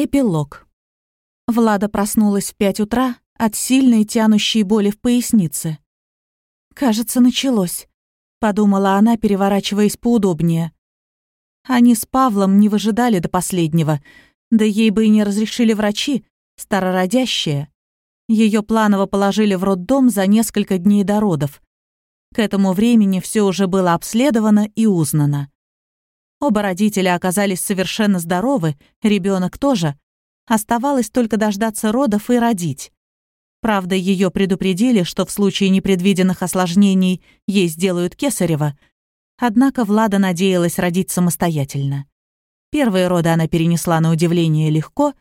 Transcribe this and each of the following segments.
Эпилог. Влада проснулась в пять утра от сильной тянущей боли в пояснице. «Кажется, началось», — подумала она, переворачиваясь поудобнее. Они с Павлом не выжидали до последнего, да ей бы и не разрешили врачи, старородящая. Ее планово положили в роддом за несколько дней до родов. К этому времени все уже было обследовано и узнано. Оба родителя оказались совершенно здоровы, ребенок тоже. Оставалось только дождаться родов и родить. Правда, ее предупредили, что в случае непредвиденных осложнений ей сделают кесарево. Однако Влада надеялась родить самостоятельно. Первые роды она перенесла на удивление легко.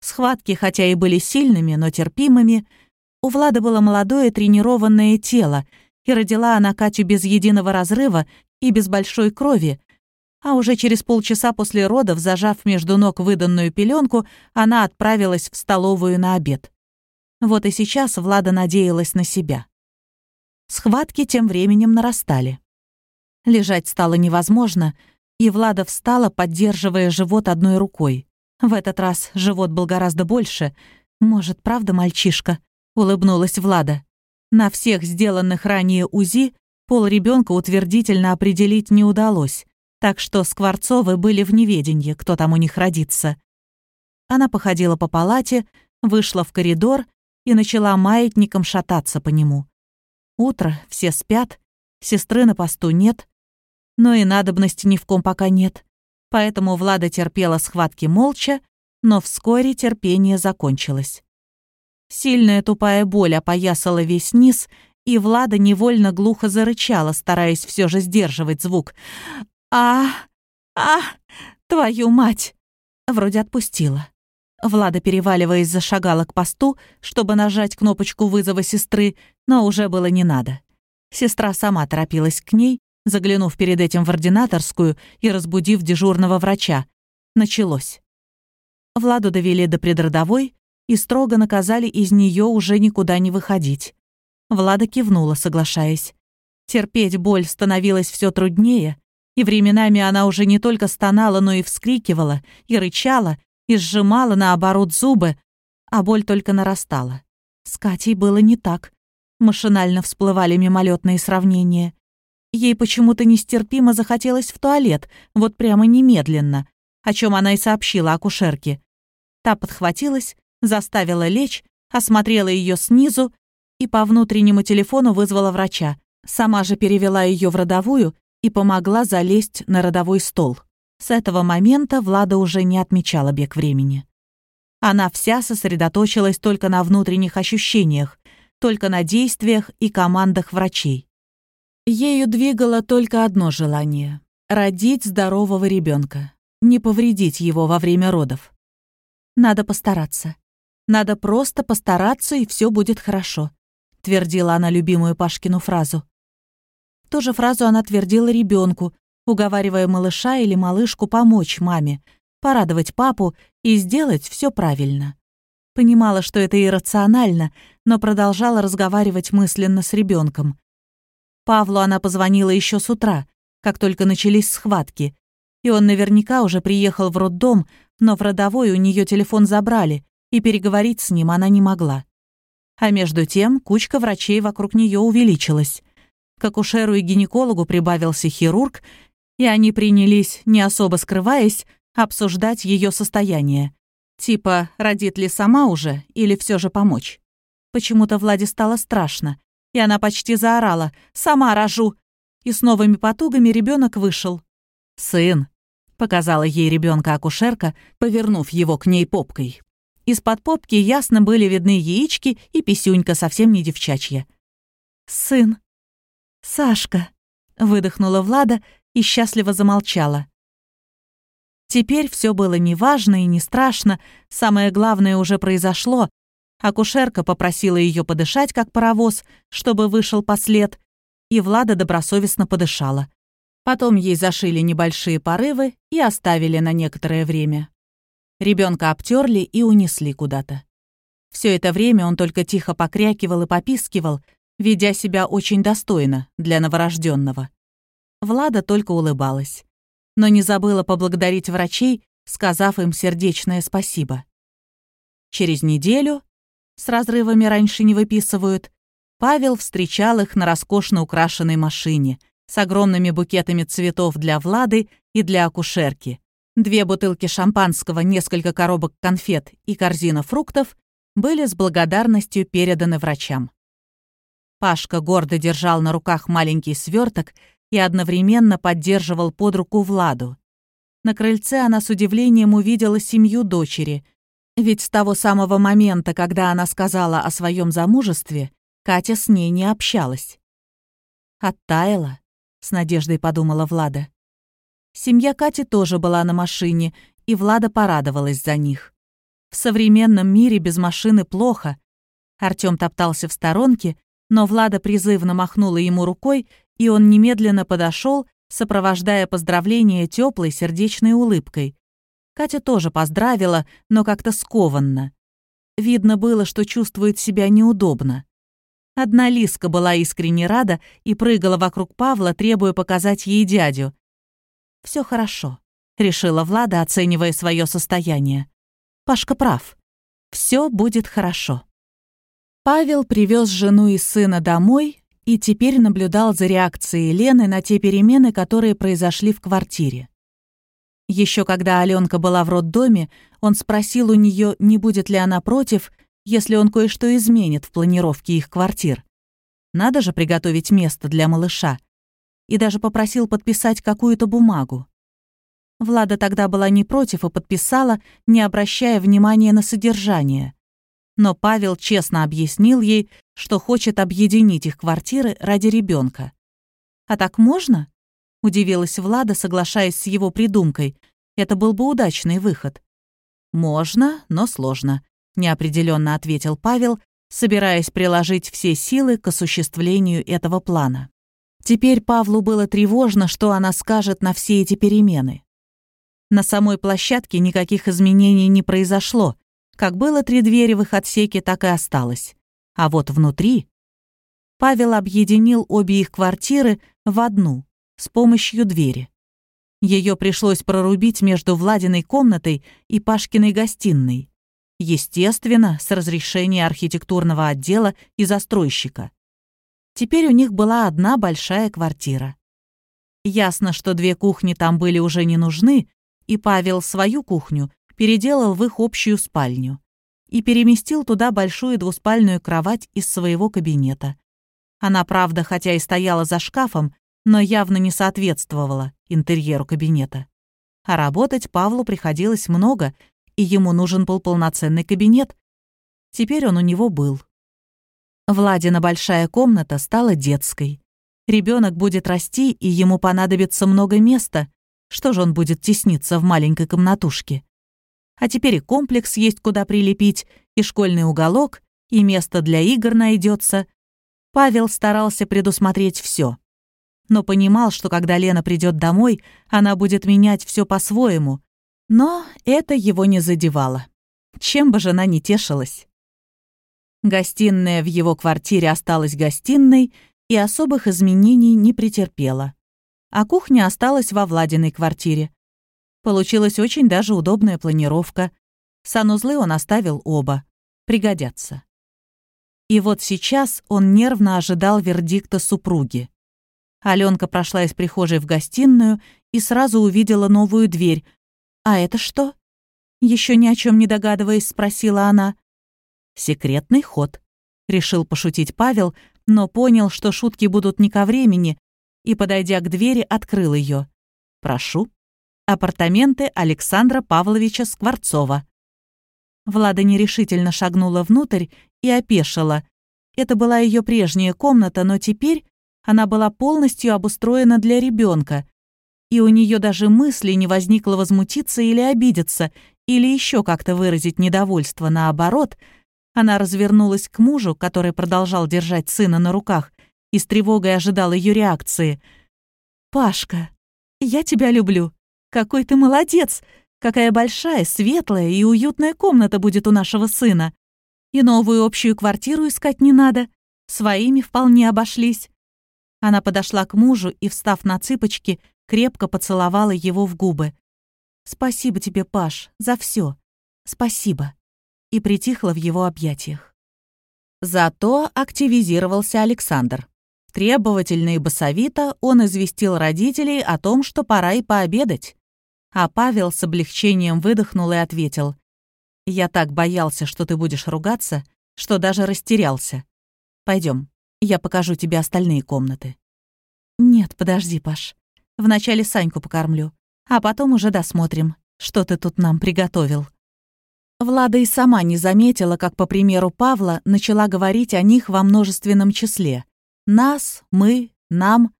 Схватки, хотя и были сильными, но терпимыми. У Влады было молодое тренированное тело, и родила она Катю без единого разрыва и без большой крови, а уже через полчаса после родов, зажав между ног выданную пеленку, она отправилась в столовую на обед. Вот и сейчас Влада надеялась на себя. Схватки тем временем нарастали. Лежать стало невозможно, и Влада встала, поддерживая живот одной рукой. В этот раз живот был гораздо больше. «Может, правда, мальчишка?» — улыбнулась Влада. На всех сделанных ранее УЗИ пол ребенка утвердительно определить не удалось так что Скворцовы были в неведении, кто там у них родится. Она походила по палате, вышла в коридор и начала маятником шататься по нему. Утро, все спят, сестры на посту нет, но и надобности ни в ком пока нет. Поэтому Влада терпела схватки молча, но вскоре терпение закончилось. Сильная тупая боль опоясала весь низ, и Влада невольно глухо зарычала, стараясь все же сдерживать звук. А, а, твою мать! Вроде отпустила. Влада, переваливаясь, зашагала к посту, чтобы нажать кнопочку вызова сестры, но уже было не надо. Сестра сама торопилась к ней, заглянув перед этим в ординаторскую и разбудив дежурного врача. Началось. Владу довели до предродовой и строго наказали из нее уже никуда не выходить. Влада кивнула, соглашаясь. Терпеть боль становилось все труднее, и временами она уже не только стонала, но и вскрикивала, и рычала, и сжимала наоборот зубы, а боль только нарастала. С Катей было не так. Машинально всплывали мимолетные сравнения. Ей почему-то нестерпимо захотелось в туалет, вот прямо немедленно, о чем она и сообщила акушерке. Та подхватилась, заставила лечь, осмотрела ее снизу и по внутреннему телефону вызвала врача. Сама же перевела ее в родовую и помогла залезть на родовой стол. С этого момента Влада уже не отмечала бег времени. Она вся сосредоточилась только на внутренних ощущениях, только на действиях и командах врачей. Ею двигало только одно желание — родить здорового ребенка, не повредить его во время родов. Надо постараться. Надо просто постараться, и все будет хорошо, твердила она любимую Пашкину фразу. Ту же фразу она твердила ребенку, уговаривая малыша или малышку помочь маме, порадовать папу и сделать все правильно. Понимала, что это иррационально, но продолжала разговаривать мысленно с ребенком. Павлу она позвонила еще с утра, как только начались схватки, и он наверняка уже приехал в роддом, но в родовой у нее телефон забрали, и переговорить с ним она не могла. А между тем кучка врачей вокруг нее увеличилась. К акушеру и гинекологу прибавился хирург, и они принялись, не особо скрываясь, обсуждать ее состояние. Типа, родит ли сама уже или все же помочь. Почему-то Владе стало страшно, и она почти заорала «Сама рожу!» И с новыми потугами ребенок вышел. «Сын», — показала ей ребенка акушерка, повернув его к ней попкой. Из-под попки ясно были видны яички и писюнька совсем не девчачья. «Сын», «Сашка!» — выдохнула Влада и счастливо замолчала. Теперь все было неважно и не страшно, самое главное уже произошло. Акушерка попросила ее подышать, как паровоз, чтобы вышел послед, и Влада добросовестно подышала. Потом ей зашили небольшие порывы и оставили на некоторое время. Ребенка обтерли и унесли куда-то. Все это время он только тихо покрякивал и попискивал, ведя себя очень достойно для новорожденного. Влада только улыбалась, но не забыла поблагодарить врачей сказав им сердечное спасибо. Через неделю, с разрывами раньше не выписывают, Павел встречал их на роскошно украшенной машине с огромными букетами цветов для Влады и для акушерки. Две бутылки шампанского, несколько коробок конфет и корзина фруктов были с благодарностью переданы врачам. Пашка гордо держал на руках маленький сверток и одновременно поддерживал под руку Владу. На крыльце она с удивлением увидела семью дочери, ведь с того самого момента, когда она сказала о своем замужестве, Катя с ней не общалась. «Оттаяла», — с надеждой подумала Влада. Семья Кати тоже была на машине, и Влада порадовалась за них. В современном мире без машины плохо. Артём топтался в сторонке, но Влада призывно махнула ему рукой, и он немедленно подошел, сопровождая поздравление теплой сердечной улыбкой. Катя тоже поздравила, но как-то скованно. Видно было, что чувствует себя неудобно. Одна Лиска была искренне рада и прыгала вокруг Павла, требуя показать ей дядю. Все хорошо», — решила Влада, оценивая свое состояние. «Пашка прав. Все будет хорошо». Павел привез жену и сына домой и теперь наблюдал за реакцией Лены на те перемены, которые произошли в квартире. Еще когда Аленка была в роддоме, он спросил у нее, не будет ли она против, если он кое-что изменит в планировке их квартир. Надо же приготовить место для малыша. И даже попросил подписать какую-то бумагу. Влада тогда была не против и подписала, не обращая внимания на содержание но Павел честно объяснил ей, что хочет объединить их квартиры ради ребенка. «А так можно?» — удивилась Влада, соглашаясь с его придумкой. «Это был бы удачный выход». «Можно, но сложно», — неопределенно ответил Павел, собираясь приложить все силы к осуществлению этого плана. Теперь Павлу было тревожно, что она скажет на все эти перемены. На самой площадке никаких изменений не произошло, как было три двери в их отсеке, так и осталось. А вот внутри... Павел объединил обе их квартиры в одну, с помощью двери. Ее пришлось прорубить между Владиной комнатой и Пашкиной гостиной. Естественно, с разрешения архитектурного отдела и застройщика. Теперь у них была одна большая квартира. Ясно, что две кухни там были уже не нужны, и Павел свою кухню переделал в их общую спальню и переместил туда большую двуспальную кровать из своего кабинета. Она, правда, хотя и стояла за шкафом, но явно не соответствовала интерьеру кабинета. А работать Павлу приходилось много, и ему нужен был полноценный кабинет. Теперь он у него был. Владина большая комната стала детской. Ребенок будет расти, и ему понадобится много места. Что же он будет тесниться в маленькой комнатушке? А теперь и комплекс есть куда прилепить, и школьный уголок, и место для игр найдется. Павел старался предусмотреть все, но понимал, что когда Лена придет домой, она будет менять все по-своему. Но это его не задевало. Чем бы жена не тешилась. Гостиная в его квартире осталась гостиной и особых изменений не претерпела. А кухня осталась во Владиной квартире. Получилась очень даже удобная планировка. Санузлы он оставил оба. Пригодятся. И вот сейчас он нервно ожидал вердикта супруги. Аленка прошла из прихожей в гостиную и сразу увидела новую дверь. «А это что?» Еще ни о чем не догадываясь, спросила она. «Секретный ход», — решил пошутить Павел, но понял, что шутки будут не ко времени, и, подойдя к двери, открыл ее. «Прошу» апартаменты Александра Павловича Скворцова. Влада нерешительно шагнула внутрь и опешила. Это была ее прежняя комната, но теперь она была полностью обустроена для ребенка, и у нее даже мысли не возникло возмутиться или обидеться, или еще как-то выразить недовольство. Наоборот, она развернулась к мужу, который продолжал держать сына на руках, и с тревогой ожидал ее реакции. «Пашка, я тебя люблю», какой ты молодец! Какая большая, светлая и уютная комната будет у нашего сына. И новую общую квартиру искать не надо. Своими вполне обошлись». Она подошла к мужу и, встав на цыпочки, крепко поцеловала его в губы. Спасибо тебе, Паш, за все. Спасибо». И притихла в его объятиях. Зато активизировался Александр. Требовательно и басовито он известил родителей о том, что пора и пообедать. А Павел с облегчением выдохнул и ответил. «Я так боялся, что ты будешь ругаться, что даже растерялся. Пойдем, я покажу тебе остальные комнаты». «Нет, подожди, Паш. Вначале Саньку покормлю, а потом уже досмотрим, что ты тут нам приготовил». Влада и сама не заметила, как, по примеру Павла, начала говорить о них во множественном числе. «Нас», «мы», «нам».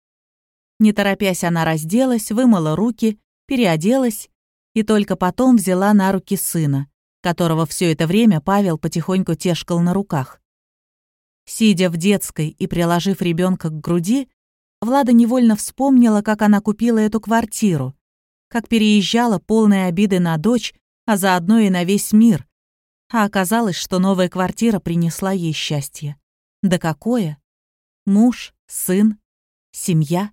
Не торопясь, она разделась, вымыла руки, переоделась и только потом взяла на руки сына, которого все это время Павел потихоньку тешкал на руках. Сидя в детской и приложив ребенка к груди, Влада невольно вспомнила, как она купила эту квартиру, как переезжала полная обиды на дочь, а заодно и на весь мир. А оказалось, что новая квартира принесла ей счастье. Да какое? Муж, сын, семья.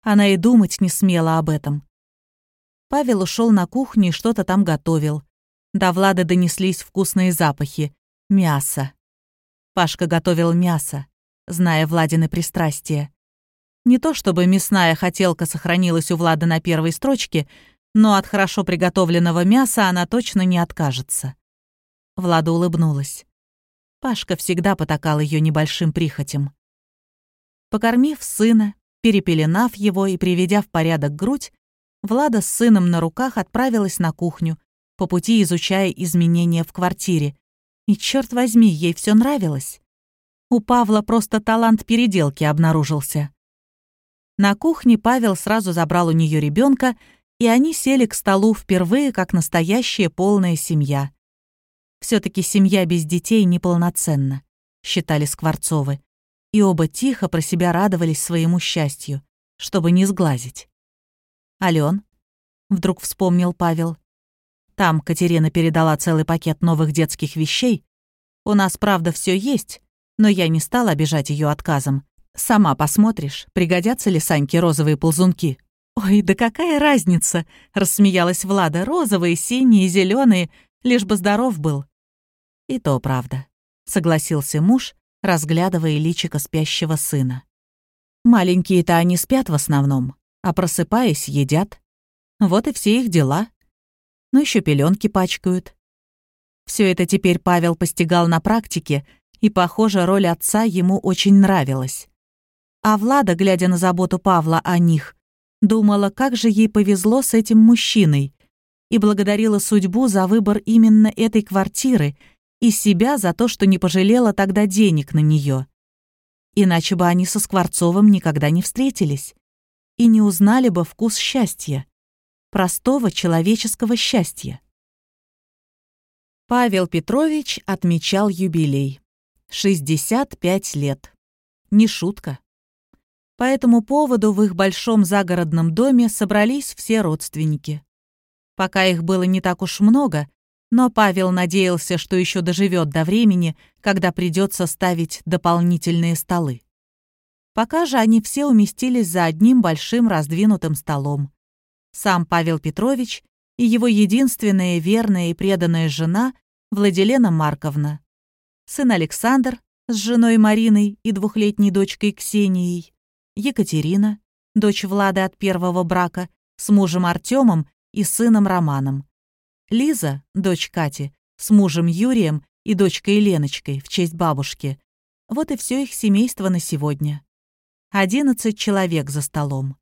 Она и думать не смела об этом. Павел ушел на кухню и что-то там готовил. До Влады донеслись вкусные запахи. Мясо. Пашка готовил мясо, зная Владины пристрастия. Не то чтобы мясная хотелка сохранилась у Влады на первой строчке, но от хорошо приготовленного мяса она точно не откажется. Влада улыбнулась. Пашка всегда потакал ее небольшим прихотям. Покормив сына, перепеленав его и приведя в порядок грудь, Влада с сыном на руках отправилась на кухню, по пути изучая изменения в квартире. И, черт возьми, ей все нравилось. У Павла просто талант переделки обнаружился. На кухне Павел сразу забрал у нее ребенка, и они сели к столу впервые как настоящая полная семья. все таки семья без детей неполноценна, считали Скворцовы, и оба тихо про себя радовались своему счастью, чтобы не сглазить. «Ален», — вдруг вспомнил Павел, «там Катерина передала целый пакет новых детских вещей. У нас, правда, все есть, но я не стала обижать ее отказом, Сама посмотришь, пригодятся ли Саньке розовые ползунки. «Ой, да какая разница!» — рассмеялась Влада. «Розовые, синие, зеленые, лишь бы здоров был». «И то правда», — согласился муж, разглядывая личико спящего сына. «Маленькие-то они спят в основном, а просыпаясь, едят. Вот и все их дела. Ну еще пеленки пачкают». Все это теперь Павел постигал на практике, и, похоже, роль отца ему очень нравилась. А Влада, глядя на заботу Павла о них, думала, как же ей повезло с этим мужчиной, и благодарила судьбу за выбор именно этой квартиры и себя за то, что не пожалела тогда денег на нее. Иначе бы они со Скворцовым никогда не встретились и не узнали бы вкус счастья, простого человеческого счастья. Павел Петрович отмечал юбилей. 65 лет. Не шутка. По этому поводу в их большом загородном доме собрались все родственники. Пока их было не так уж много, но Павел надеялся, что еще доживет до времени, когда придется ставить дополнительные столы. Пока же они все уместились за одним большим раздвинутым столом. Сам Павел Петрович и его единственная верная и преданная жена Владилена Марковна, сын Александр с женой Мариной и двухлетней дочкой Ксенией, Екатерина, дочь Влады от первого брака, с мужем Артемом и сыном Романом. Лиза, дочь Кати, с мужем Юрием и дочкой Леночкой в честь бабушки. Вот и все их семейство на сегодня. Одиннадцать человек за столом.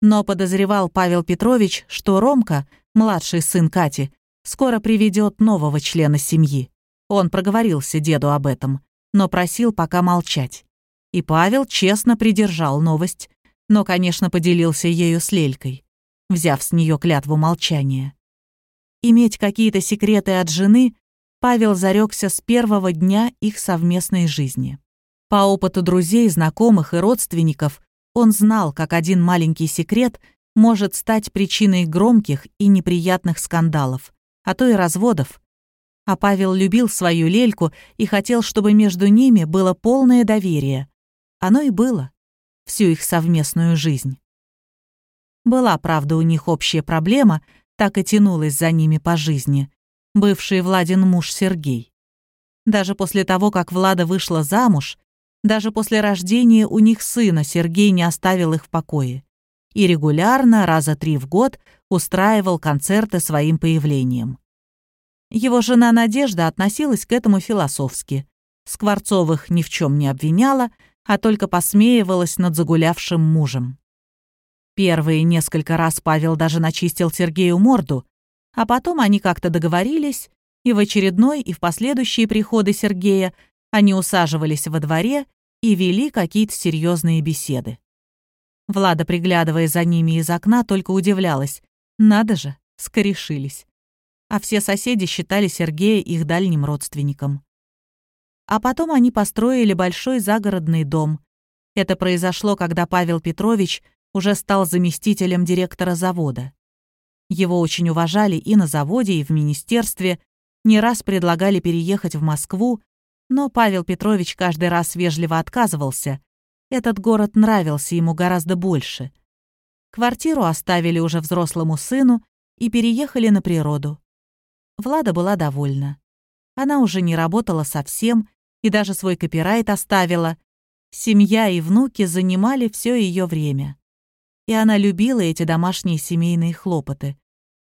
Но подозревал Павел Петрович, что Ромка, младший сын Кати, скоро приведет нового члена семьи. Он проговорился деду об этом, но просил пока молчать. И Павел честно придержал новость, но, конечно, поделился ею с Лелькой, взяв с нее клятву молчания. Иметь какие-то секреты от жены Павел зарекся с первого дня их совместной жизни. По опыту друзей, знакомых и родственников он знал, как один маленький секрет может стать причиной громких и неприятных скандалов, а то и разводов. А Павел любил свою Лельку и хотел, чтобы между ними было полное доверие, оно и было. Всю их совместную жизнь. Была, правда, у них общая проблема, так и тянулась за ними по жизни, бывший Владин муж Сергей. Даже после того, как Влада вышла замуж, даже после рождения у них сына Сергей не оставил их в покое и регулярно, раза три в год, устраивал концерты своим появлением. Его жена Надежда относилась к этому философски. Скворцовых ни в чем не обвиняла, а только посмеивалась над загулявшим мужем. Первые несколько раз Павел даже начистил Сергею морду, а потом они как-то договорились, и в очередной, и в последующие приходы Сергея они усаживались во дворе и вели какие-то серьезные беседы. Влада, приглядывая за ними из окна, только удивлялась. Надо же, скорешились. А все соседи считали Сергея их дальним родственником. А потом они построили большой загородный дом. Это произошло, когда Павел Петрович уже стал заместителем директора завода. Его очень уважали и на заводе, и в министерстве, не раз предлагали переехать в Москву, но Павел Петрович каждый раз вежливо отказывался, этот город нравился ему гораздо больше. Квартиру оставили уже взрослому сыну и переехали на природу. Влада была довольна. Она уже не работала совсем и даже свой копирайт оставила. Семья и внуки занимали все ее время. И она любила эти домашние семейные хлопоты.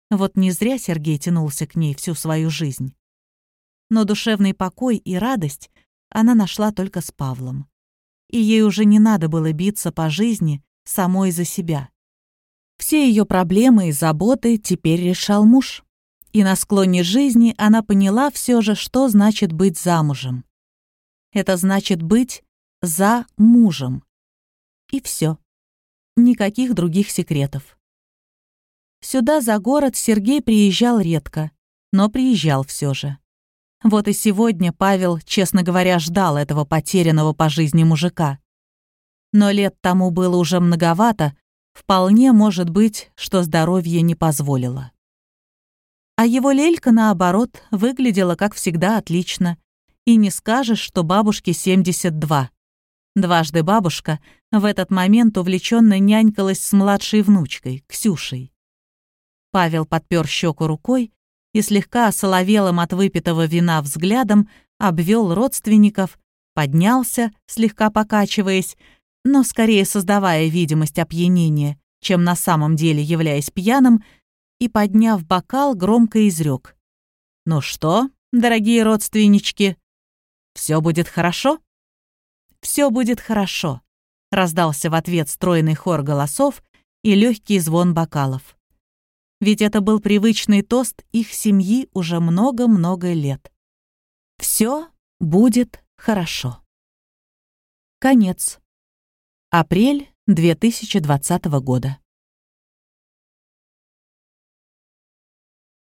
Вот не зря Сергей тянулся к ней всю свою жизнь. Но душевный покой и радость она нашла только с Павлом и ей уже не надо было биться по жизни самой за себя. Все ее проблемы и заботы теперь решал муж. И на склоне жизни она поняла все же, что значит быть замужем. Это значит быть за мужем. И все. Никаких других секретов. Сюда, за город, Сергей приезжал редко, но приезжал все же. Вот и сегодня Павел, честно говоря, ждал этого потерянного по жизни мужика. Но лет тому было уже многовато, вполне может быть, что здоровье не позволило. А его лелька, наоборот, выглядела, как всегда, отлично. И не скажешь, что бабушке 72. Дважды бабушка в этот момент увлеченно нянькалась с младшей внучкой, Ксюшей. Павел подпер щеку рукой и слегка осоловелым от выпитого вина взглядом обвел родственников, поднялся, слегка покачиваясь, но скорее создавая видимость опьянения, чем на самом деле являясь пьяным, и, подняв бокал, громко изрек. «Ну что, дорогие родственнички, все будет хорошо?» «Все будет хорошо», — раздался в ответ стройный хор голосов и легкий звон бокалов ведь это был привычный тост их семьи уже много-много лет. Все будет хорошо. Конец. Апрель 2020 года.